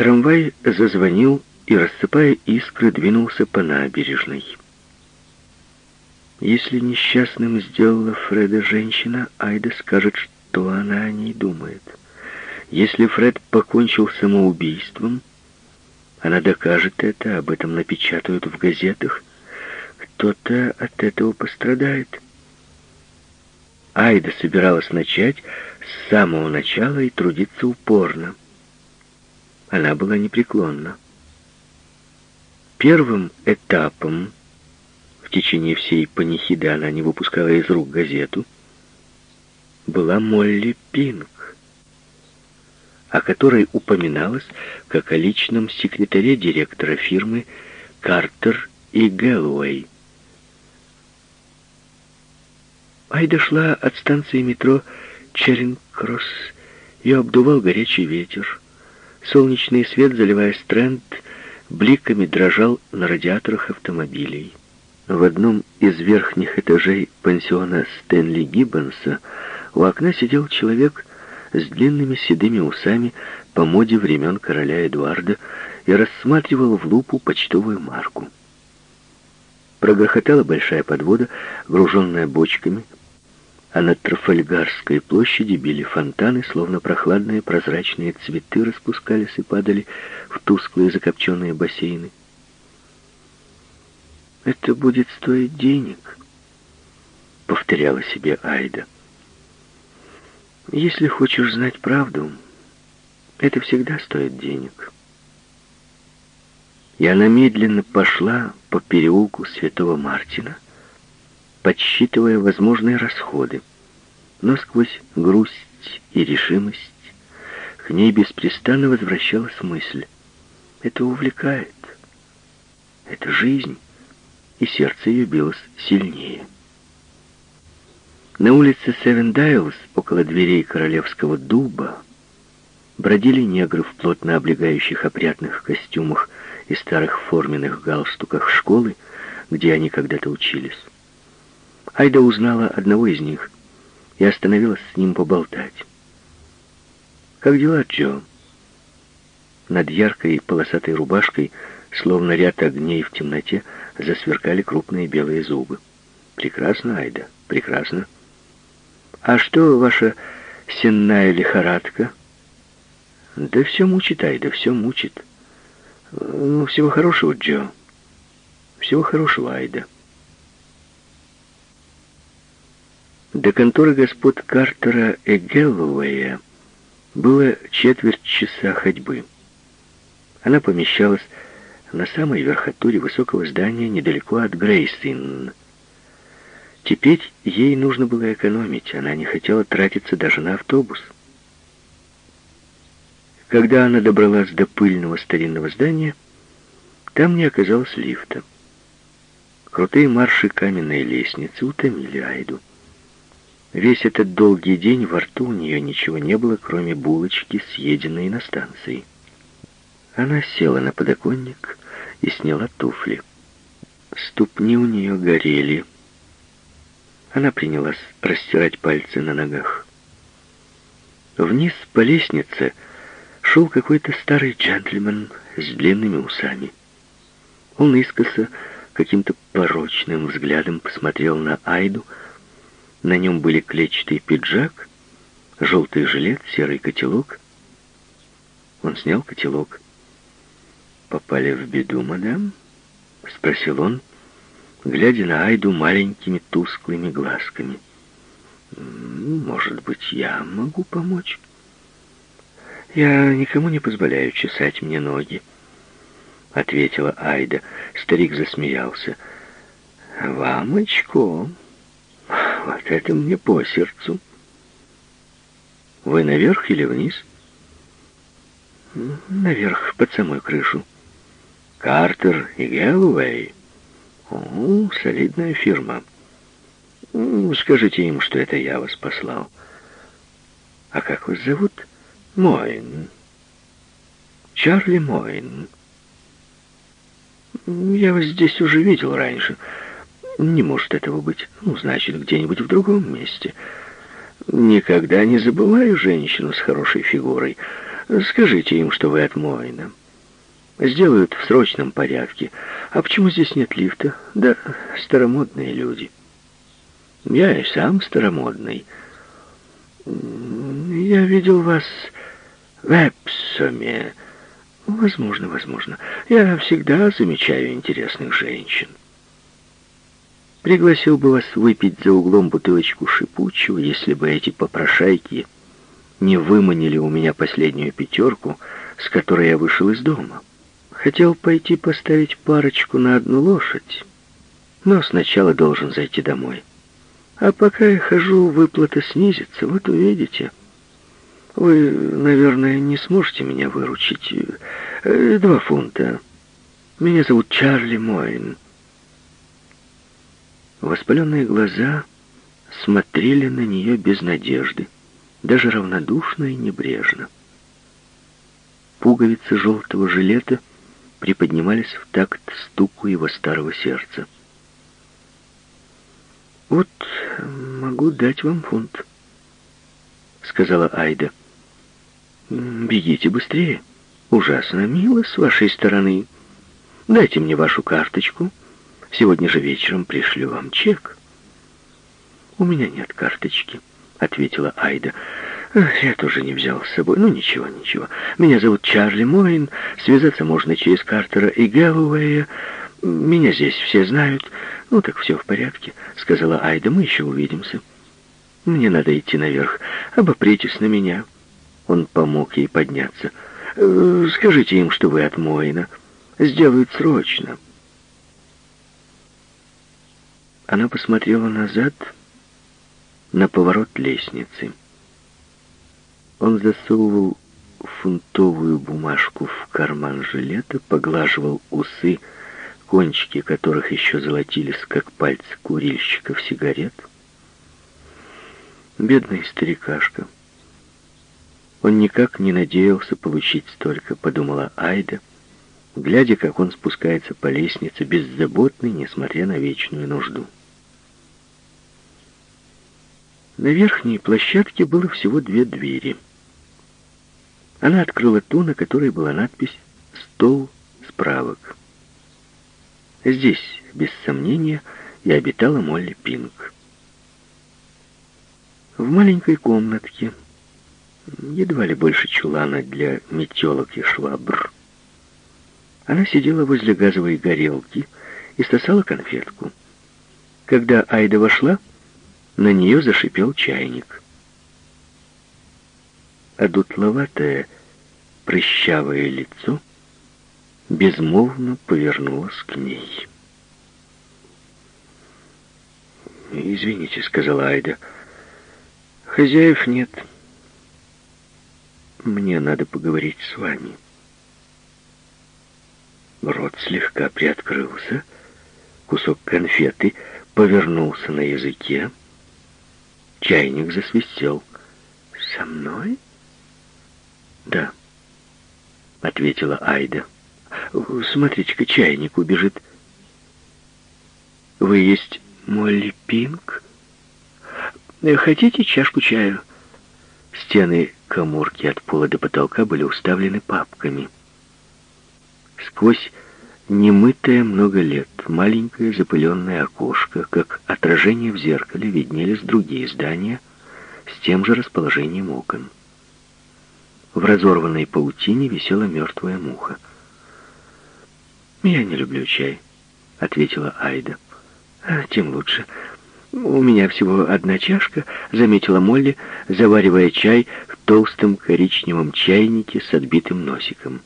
Трамвай зазвонил и, рассыпая искры, двинулся по набережной. Если несчастным сделала Фреда женщина, Айда скажет, что она о ней думает. Если Фред покончил самоубийством, она докажет это, об этом напечатают в газетах. Кто-то от этого пострадает. Айда собиралась начать с самого начала и трудиться упорно. Она была непреклонна. Первым этапом, в течение всей панихиды она не выпускала из рук газету, была Молли Пинк, о которой упоминалось как о личном секретаре директора фирмы Картер и Гэллоуэй. Айда шла от станции метро Черинг-Кросс. Ее обдувал горячий ветер. Солнечный свет, заливая стренд, бликами дрожал на радиаторах автомобилей. В одном из верхних этажей пансиона Стэнли Гиббонса у окна сидел человек с длинными седыми усами по моде времен короля Эдуарда и рассматривал в лупу почтовую марку. Прогрохотала большая подвода, груженная бочками, а на Трафальгарской площади били фонтаны, словно прохладные прозрачные цветы распускались и падали в тусклые закопченные бассейны. «Это будет стоить денег», — повторяла себе Айда. «Если хочешь знать правду, это всегда стоит денег». И она медленно пошла по переулку Святого Мартина, — подсчитывая возможные расходы. Но сквозь грусть и решимость к ней беспрестанно возвращалась мысль. Это увлекает. Это жизнь. И сердце ее билось сильнее. На улице Севен около дверей королевского дуба, бродили негры в плотно облегающих опрятных костюмах и старых форменных галстуках школы, где они когда-то учились. Айда узнала одного из них и остановилась с ним поболтать. «Как дела, Джо?» Над яркой полосатой рубашкой, словно ряд огней в темноте, засверкали крупные белые зубы. «Прекрасно, Айда, прекрасно. А что ваша сенная лихорадка?» «Да все мучит, Айда, все мучит. Ну, всего хорошего, Джо. Всего хорошего, Айда». До конторы господ Картера и было четверть часа ходьбы. Она помещалась на самой верхотуре высокого здания недалеко от Грейсин. Теперь ей нужно было экономить, она не хотела тратиться даже на автобус. Когда она добралась до пыльного старинного здания, там не оказалось лифта. Крутые марши каменной лестницы утомили Айду. Весь этот долгий день во рту у нее ничего не было, кроме булочки, съеденной на станции. Она села на подоконник и сняла туфли. Ступни у нее горели. Она принялась растирать пальцы на ногах. Вниз по лестнице шел какой-то старый джентльмен с длинными усами. Он искоса каким-то порочным взглядом посмотрел на Айду, на нем были клетчатый пиджак, желтый жилет, серый котелок. Он снял котелок. «Попали в беду, мадам?» — спросил он, глядя на Айду маленькими тусклыми глазками. «Может быть, я могу помочь?» «Я никому не позволяю чесать мне ноги», — ответила Айда. Старик засмеялся. «Вам очко», вот это мне по сердцу. Вы наверх или вниз? Наверх, под самой крышу. Картер и Гэллоуэй. О, солидная фирма. Скажите им, что это я вас послал. А как вас зовут? Мойн. Чарли Мойн. Я вас здесь уже видел раньше. Не может этого быть. Ну, значит, где-нибудь в другом месте. Никогда не забываю женщину с хорошей фигурой. Скажите им, что вы от Мойна. Сделают в срочном порядке. А почему здесь нет лифта? Да, старомодные люди. Я и сам старомодный. Я видел вас в Эпсоме. Возможно, возможно. Я всегда замечаю интересных женщин. Пригласил бы вас выпить за углом бутылочку шипучего, если бы эти попрошайки не выманили у меня последнюю пятерку, с которой я вышел из дома. Хотел пойти поставить парочку на одну лошадь, но сначала должен зайти домой. А пока я хожу, выплата снизится, вот увидите. Вы, наверное, не сможете меня выручить. Э, два фунта. Меня зовут Чарли Мойн. Воспаленные глаза смотрели на нее без надежды, даже равнодушно и небрежно. Пуговицы желтого жилета приподнимались в такт стуку его старого сердца. «Вот могу дать вам фунт», — сказала Айда. «Бегите быстрее. Ужасно мило с вашей стороны. Дайте мне вашу карточку». Сегодня же вечером пришлю вам чек». «У меня нет карточки», — ответила Айда. «Я тоже не взял с собой. Ну, ничего, ничего. Меня зовут Чарли Мойн. Связаться можно через Картера и Гэллоуэя. Меня здесь все знают. Ну, так все в порядке», — сказала Айда. «Мы еще увидимся. Мне надо идти наверх. Обопритесь на меня». Он помог ей подняться. «Э, «Скажите им, что вы от Мойна. Сделают срочно». Она посмотрела назад на поворот лестницы. Он засовывал фунтовую бумажку в карман жилета, поглаживал усы, кончики которых еще золотились, как пальцы курильщиков сигарет. Бедный старикашка. Он никак не надеялся получить столько, подумала Айда, глядя, как он спускается по лестнице, беззаботный, несмотря на вечную нужду. На верхней площадке было всего две двери. Она открыла ту, на которой была надпись «Стол справок». Здесь, без сомнения, и обитала Молли Пинк. В маленькой комнатке, едва ли больше чулана для метелок и швабр, она сидела возле газовой горелки и сосала конфетку. Когда Айда вошла, на нее зашипел чайник. А дутловатое, прыщавое лицо безмолвно повернулось к ней. «Извините», — сказала Айда, — «хозяев нет. Мне надо поговорить с вами». Рот слегка приоткрылся, кусок конфеты повернулся на языке, Чайник засвистел. «Со мной?» «Да», — ответила Айда. «Смотрите-ка, чайник убежит». «Вы есть Молли Пинк? Хотите чашку чаю?» Стены коморки от пола до потолка были уставлены папками. Сквозь немытое много лет, маленькое запыленное окошко, как отражение в зеркале, виднелись другие здания с тем же расположением окон. В разорванной паутине висела мертвая муха. «Я не люблю чай», — ответила Айда. «А, «Тем лучше. У меня всего одна чашка», — заметила Молли, заваривая чай в толстом коричневом чайнике с отбитым носиком.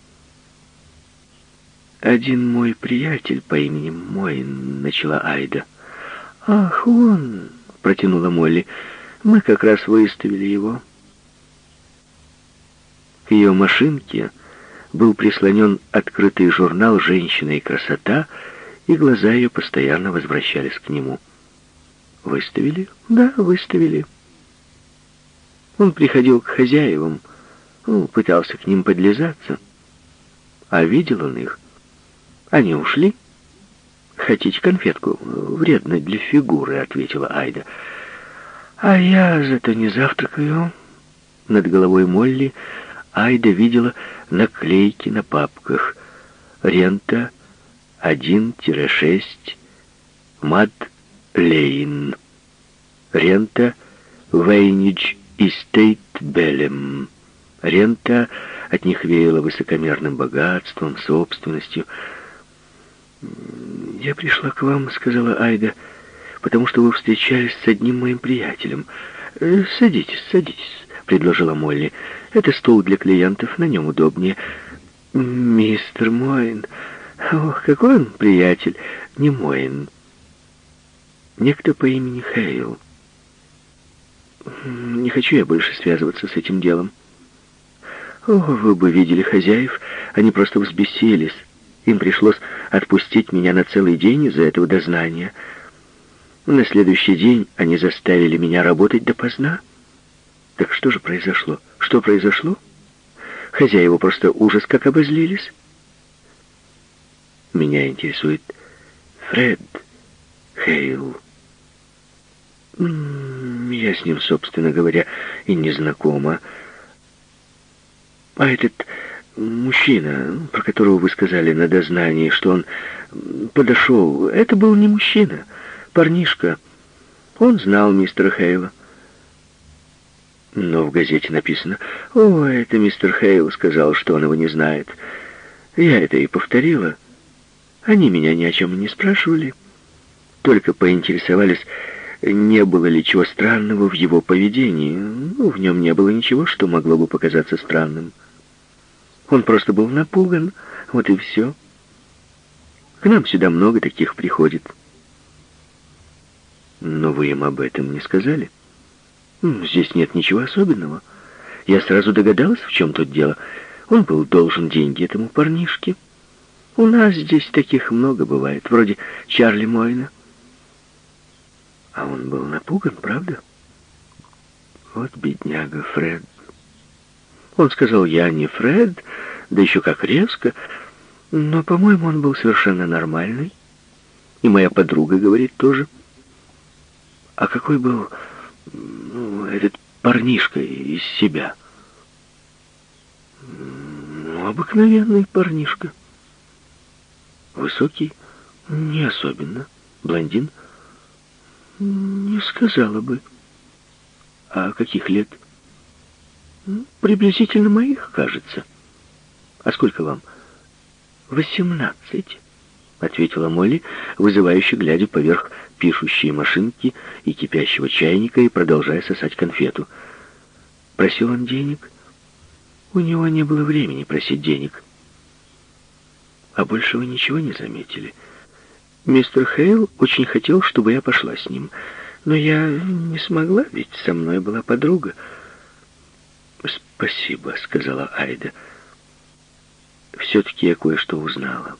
«Один мой приятель по имени Мойн», — начала Айда. «Ах, он!» — протянула Молли. «Мы как раз выставили его». К ее машинке был прислонен открытый журнал «Женщина и красота», и глаза ее постоянно возвращались к нему. «Выставили?» «Да, выставили». Он приходил к хозяевам, ну, пытался к ним подлизаться, а видел он их они ушли. Хотите конфетку? Вредно для фигуры, ответила Айда. А я зато не завтракаю. Над головой Молли Айда видела наклейки на папках. Рента 1-6 Мад Лейн. Рента Вейнидж Истейт Белем. Рента от них веяла высокомерным богатством, собственностью. «Я пришла к вам», — сказала Айда, — «потому что вы встречались с одним моим приятелем. Э, садитесь, садитесь», — предложила Молли. «Это стол для клиентов, на нем удобнее». «Мистер Моин, ох, какой он приятель, не Моин. Некто по имени Хейл. Не хочу я больше связываться с этим делом». О, вы бы видели хозяев, они просто взбесились. Им пришлось отпустить меня на целый день из-за этого дознания. На следующий день они заставили меня работать допоздна. Так что же произошло? Что произошло? Хозяева просто ужас как обозлились. Меня интересует Фред Хейл. Я с ним, собственно говоря, и не знакома. А этот мужчина, про которого вы сказали на дознании, что он подошел, это был не мужчина, парнишка. Он знал мистера Хейла. Но в газете написано, «О, это мистер Хейл сказал, что он его не знает». Я это и повторила. Они меня ни о чем не спрашивали, только поинтересовались, не было ли чего странного в его поведении. Ну, в нем не было ничего, что могло бы показаться странным. Он просто был напуган, вот и все. К нам сюда много таких приходит. Но вы им об этом не сказали? Здесь нет ничего особенного. Я сразу догадалась, в чем тут дело. Он был должен деньги этому парнишке. У нас здесь таких много бывает, вроде Чарли Мойна. А он был напуган, правда? Вот бедняга Фред. Он сказал, я не Фред, да еще как резко. Но, по-моему, он был совершенно нормальный. И моя подруга говорит тоже. А какой был ну, этот парнишка из себя? Ну, обыкновенный парнишка. Высокий? Не особенно. Блондин? Не сказала бы. А каких лет? — Приблизительно моих, кажется. А сколько вам? Восемнадцать, ответила Молли, вызывающе глядя поверх пишущей машинки и кипящего чайника и продолжая сосать конфету. Просил он денег? У него не было времени просить денег. А больше вы ничего не заметили? Мистер Хейл очень хотел, чтобы я пошла с ним, но я не смогла, ведь со мной была подруга. «Спасибо», — сказала Айда. «Все-таки я кое-что узнала».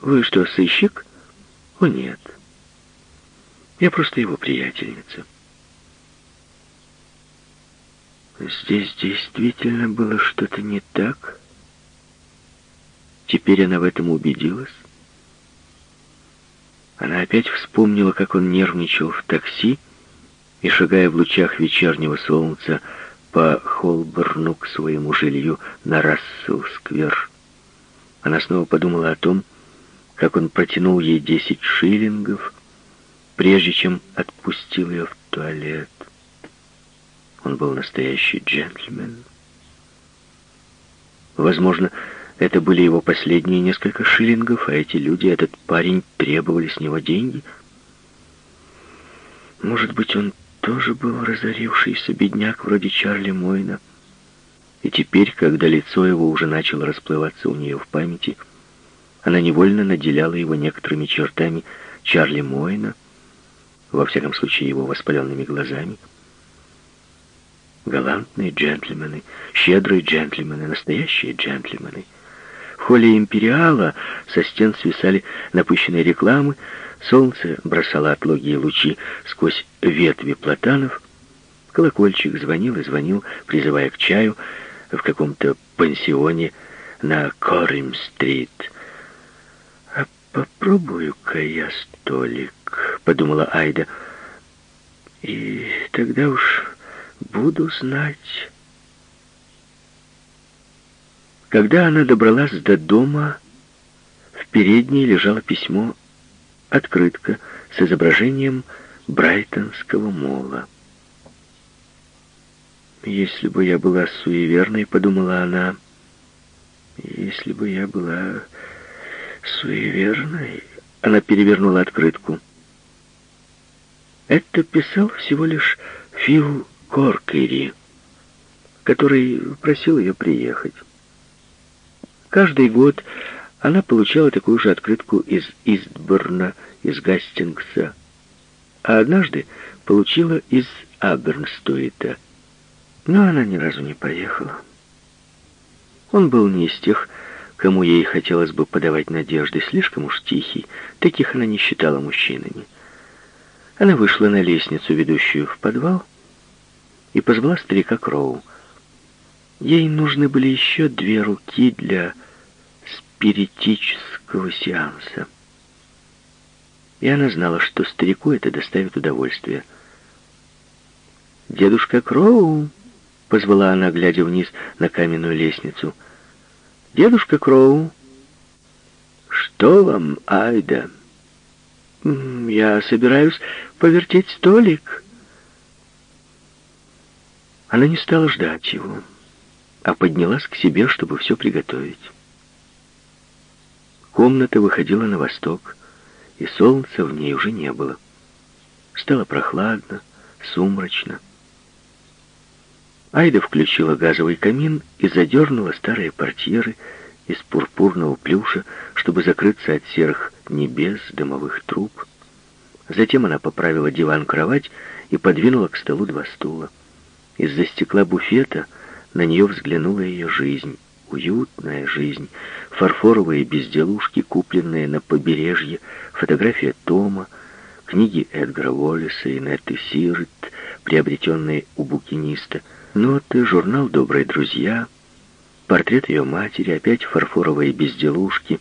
«Вы что, сыщик?» «О, нет. Я просто его приятельница». Здесь действительно было что-то не так. Теперь она в этом убедилась. Она опять вспомнила, как он нервничал в такси, и, шагая в лучах вечернего солнца, по Холборну к своему жилью на Рассел-сквер. Она снова подумала о том, как он протянул ей десять шиллингов, прежде чем отпустил ее в туалет. Он был настоящий джентльмен. Возможно, это были его последние несколько шиллингов, а эти люди, этот парень, требовали с него деньги. Может быть, он тоже был разорившийся бедняк вроде Чарли Мойна. И теперь, когда лицо его уже начало расплываться у нее в памяти, она невольно наделяла его некоторыми чертами Чарли Мойна, во всяком случае его воспаленными глазами. Галантные джентльмены, щедрые джентльмены, настоящие джентльмены. Холле Империала со стен свисали напыщенные рекламы, Солнце бросало отлогие лучи сквозь ветви платанов. Колокольчик звонил и звонил, призывая к чаю в каком-то пансионе на Корим-стрит. «А попробую-ка я столик», — подумала Айда. «И тогда уж буду знать». Когда она добралась до дома, в передней лежало письмо, открытка с изображением Брайтонского мола. «Если бы я была суеверной, — подумала она, — если бы я была суеверной...» Она перевернула открытку. Это писал всего лишь Фил Коркери, который просил ее приехать. Каждый год она получала такую же открытку из Истборна, из Гастингса, а однажды получила из Абернстуита. Но она ни разу не поехала. Он был не из тех, кому ей хотелось бы подавать надежды, слишком уж тихий, таких она не считала мужчинами. Она вышла на лестницу, ведущую в подвал, и позвала старика Кроу. Ей нужны были еще две руки для спиритического сеанса. И она знала, что старику это доставит удовольствие. «Дедушка Кроу!» — позвала она, глядя вниз на каменную лестницу. «Дедушка Кроу!» «Что вам, Айда?» «Я собираюсь повертеть столик». Она не стала ждать его, а поднялась к себе, чтобы все приготовить. Комната выходила на восток, и солнца в ней уже не было. Стало прохладно, сумрачно. Айда включила газовый камин и задернула старые портьеры из пурпурного плюша, чтобы закрыться от серых небес, дымовых труб. Затем она поправила диван-кровать и подвинула к столу два стула. Из-за стекла буфета на нее взглянула ее жизнь. Уютная жизнь, фарфоровые безделушки, купленные на побережье, фотография Тома, книги Эдгара Уоллеса и Нетты Сирт, приобретенные у букиниста, ноты, журнал «Добрые друзья», портрет ее матери, опять фарфоровые безделушки,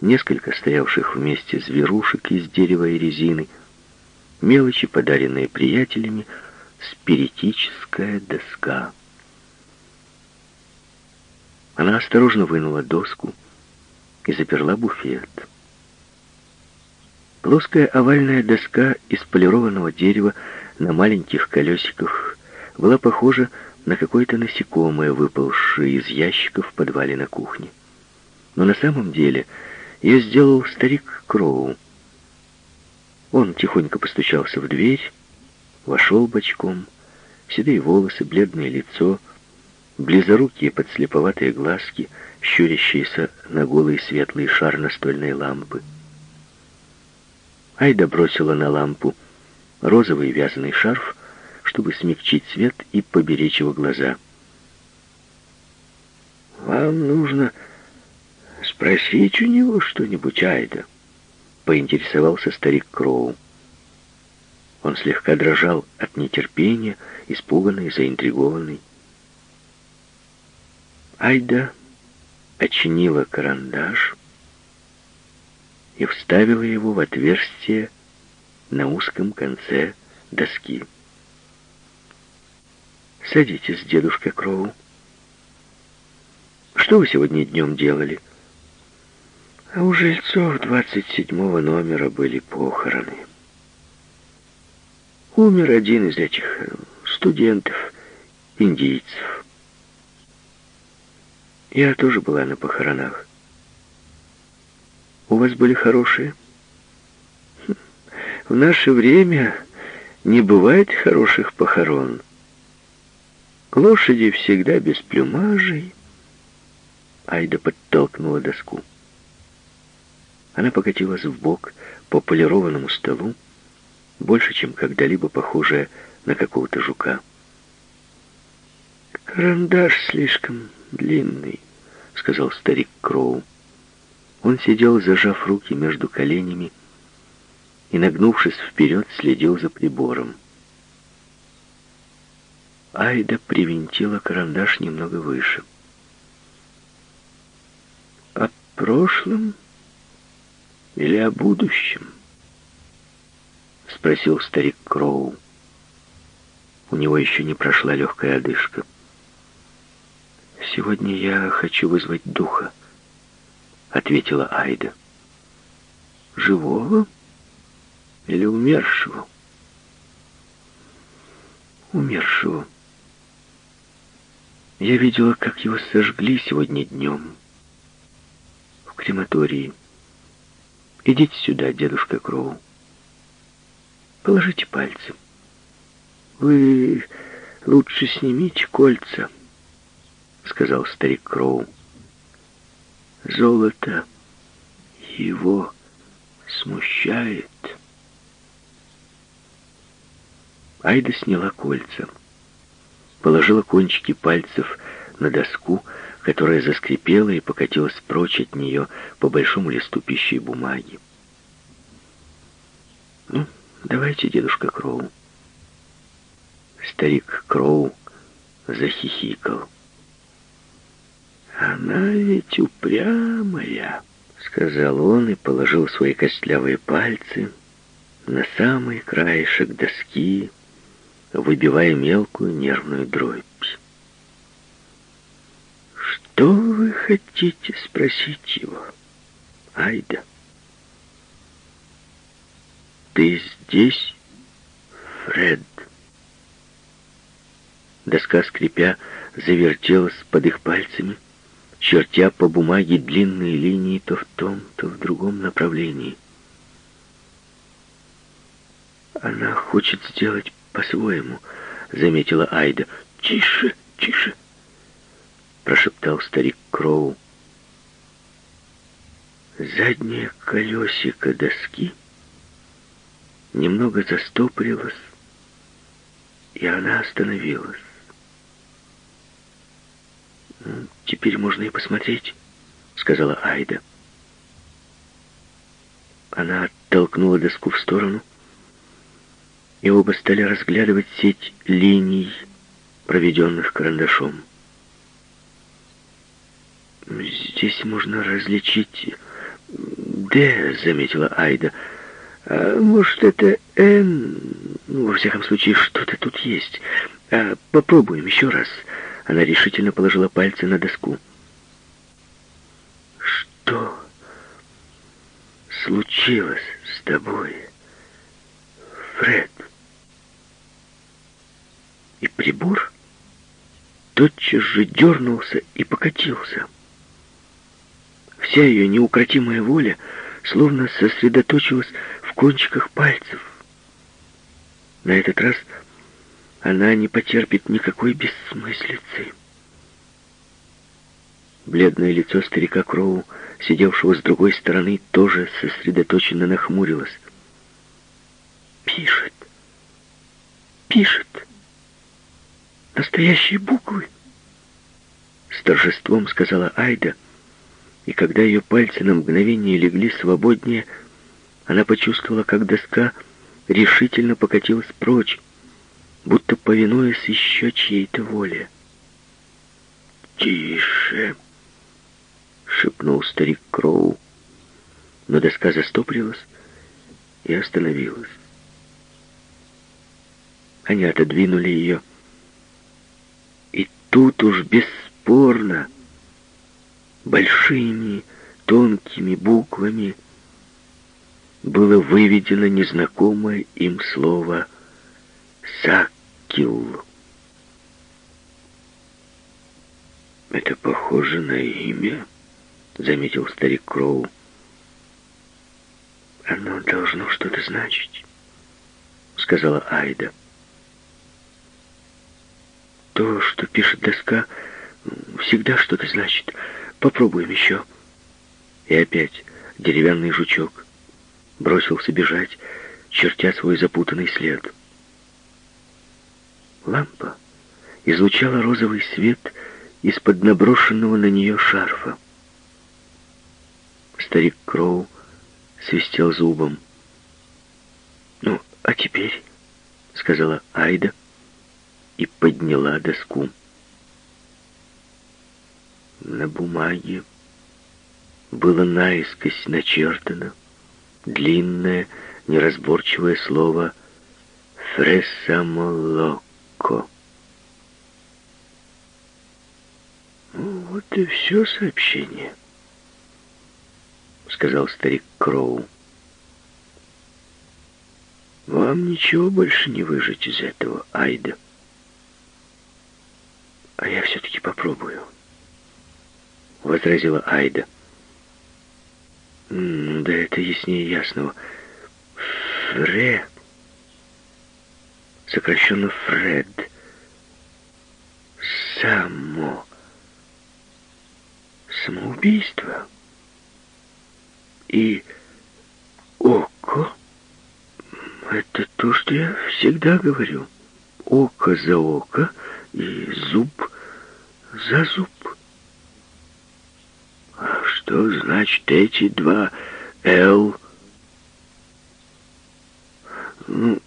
несколько стоявших вместе зверушек из дерева и резины, мелочи, подаренные приятелями, спиритическая доска. Она осторожно вынула доску и заперла буфет. Плоская овальная доска из полированного дерева на маленьких колесиках была похожа на какое-то насекомое, выползшее из ящика в подвале на кухне. Но на самом деле ее сделал старик Кроу. Он тихонько постучался в дверь, вошел бочком, седые волосы, бледное лицо, близорукие подслеповатые глазки, щурящиеся на голый светлый шар настольной лампы. Айда бросила на лампу розовый вязаный шарф, чтобы смягчить свет и поберечь его глаза. «Вам нужно спросить у него что-нибудь, Айда?» — поинтересовался старик Кроу. Он слегка дрожал от нетерпения, испуганный, заинтригованный. Айда очинила карандаш и вставила его в отверстие на узком конце доски. «Садитесь, дедушка Кроу. Что вы сегодня днем делали?» А у жильцов двадцать седьмого номера были похороны. Умер один из этих э, студентов, индийцев. Я тоже была на похоронах. У вас были хорошие? Хм, в наше время не бывает хороших похорон. Лошади всегда без плюмажей. Айда подтолкнула доску. Она покатилась в бок по полированному столу, больше, чем когда-либо похожая на какого-то жука. «Карандаш слишком длинный», — сказал старик Кроу. Он сидел, зажав руки между коленями, и, нагнувшись вперед, следил за прибором. Айда привинтила карандаш немного выше. «О прошлом или о будущем?» — спросил старик Кроу. У него еще не прошла легкая одышка. «Сегодня я хочу вызвать духа», — ответила Айда. «Живого или умершего?» «Умершего. Я видела, как его сожгли сегодня днем в крематории. Идите сюда, дедушка Кроу. Положите пальцы. Вы лучше снимите кольца» сказал старик Кроу. Золото его смущает. Айда сняла кольца, положила кончики пальцев на доску, которая заскрипела и покатилась прочь от нее по большому листу пищи и бумаги. «Ну, давайте, дедушка Кроу». Старик Кроу захихикал. «Она ведь упрямая», — сказал он и положил свои костлявые пальцы на самый краешек доски, выбивая мелкую нервную дробь. «Что вы хотите спросить его, Айда?» «Ты здесь, Фред?» Доска, скрипя, завертелась под их пальцами, — чертя по бумаге длинные линии то в том, то в другом направлении. «Она хочет сделать по-своему», — заметила Айда. «Тише, тише!» — прошептал старик Кроу. Заднее колесико доски немного застопорилось, и она остановилась. «Теперь можно и посмотреть», — сказала Айда. Она оттолкнула доску в сторону, и оба стали разглядывать сеть линий, проведенных карандашом. «Здесь можно различить...» «Д», — заметила Айда. «А может, это Н? Ну, во всяком случае, что-то тут есть. А, попробуем еще раз». Она решительно положила пальцы на доску. «Что случилось с тобой, Фред?» И прибор тотчас же дернулся и покатился. Вся ее неукротимая воля словно сосредоточилась в кончиках пальцев. На этот раз она не потерпит никакой бессмыслицы. Бледное лицо старика Кроу, сидевшего с другой стороны, тоже сосредоточенно нахмурилось. «Пишет! Пишет! Настоящие буквы!» С торжеством сказала Айда, и когда ее пальцы на мгновение легли свободнее, она почувствовала, как доска решительно покатилась прочь, будто повинуясь еще чьей-то воле. «Тише!» — шепнул старик Кроу, но доска застопорилась и остановилась. Они отодвинули ее, и тут уж бесспорно большими тонкими буквами было выведено незнакомое им слово «Связь». Сакил. Это похоже на имя, заметил старик Кроу. Оно должно что-то значить, сказала Айда. То, что пишет доска, всегда что-то значит. Попробуем еще. И опять деревянный жучок бросился бежать, чертя свой запутанный след. Лампа излучала розовый свет из-под наброшенного на нее шарфа. Старик Кроу свистел зубом. «Ну, а теперь?» — сказала Айда и подняла доску. На бумаге было наискось начертано длинное, неразборчивое слово «фресамолок» легко. вот и все сообщение, сказал старик Кроу. Вам ничего больше не выжить из этого, Айда. А я все-таки попробую, возразила Айда. Ну, да это яснее ясного. Фре, сокращенно Фред, само, самоубийство и око. Это то, что я всегда говорю. Око за око и зуб за зуб. А что значит эти два «Л»? Ну,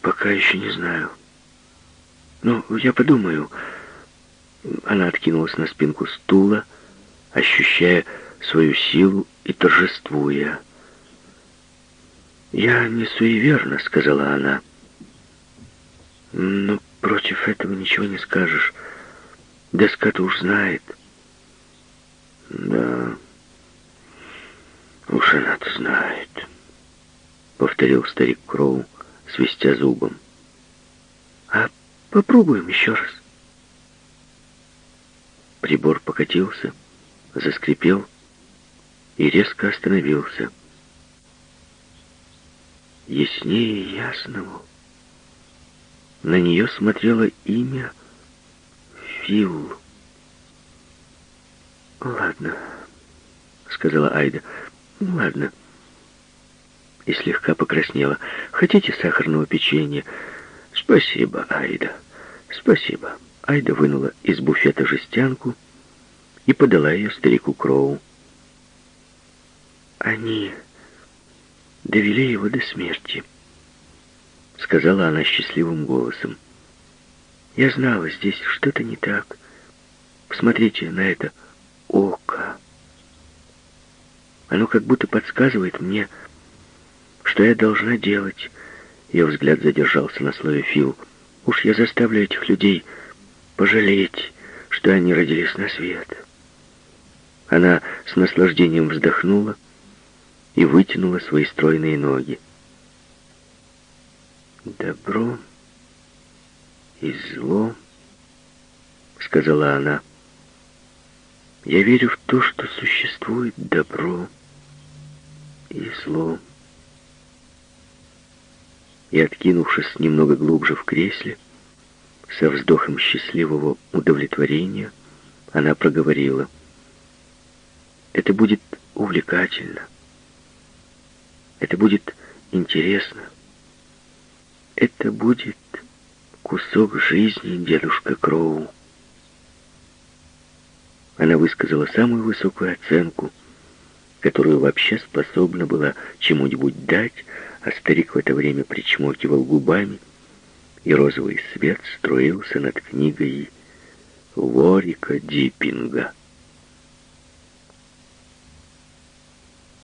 пока еще не знаю. Ну, я подумаю. Она откинулась на спинку стула, ощущая свою силу и торжествуя. «Я не суеверна», — сказала она. «Но против этого ничего не скажешь. Доска-то уж знает». «Да, уж она-то знает», — повторил старик Кроу, свистя зубом. «А попробуем еще раз». Прибор покатился, заскрипел и резко остановился яснее ясного. На нее смотрело имя Фил. «Ладно», — сказала Айда. «Ладно». И слегка покраснела. «Хотите сахарного печенья?» «Спасибо, Айда. Спасибо». Айда вынула из буфета жестянку и подала ее старику Кроу. «Они довели его до смерти», — сказала она счастливым голосом. «Я знала, здесь что-то не так. Посмотрите на это око. Оно как будто подсказывает мне, что я должна делать». Ее взгляд задержался на слове «Фил». «Уж я заставлю этих людей пожалеть, что они родились на свет». Она с наслаждением вздохнула, и вытянула свои стройные ноги. «Добро и зло», — сказала она. «Я верю в то, что существует добро и зло». И, откинувшись немного глубже в кресле, со вздохом счастливого удовлетворения, она проговорила. «Это будет увлекательно. Это будет интересно. Это будет кусок жизни дедушка Кроу. Она высказала самую высокую оценку, которую вообще способна была чему-нибудь дать, а старик в это время причмокивал губами, и розовый свет струился над книгой Ворика Диппинга.